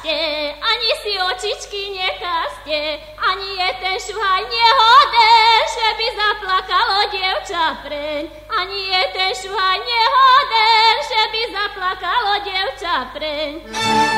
nekažte, ani si očičky nekažte, ani je ten šuhaj nehoden, že by zaplakalo dievča preň. Ani je ten šuhaj nehoden, že by zaplakalo dievča preň.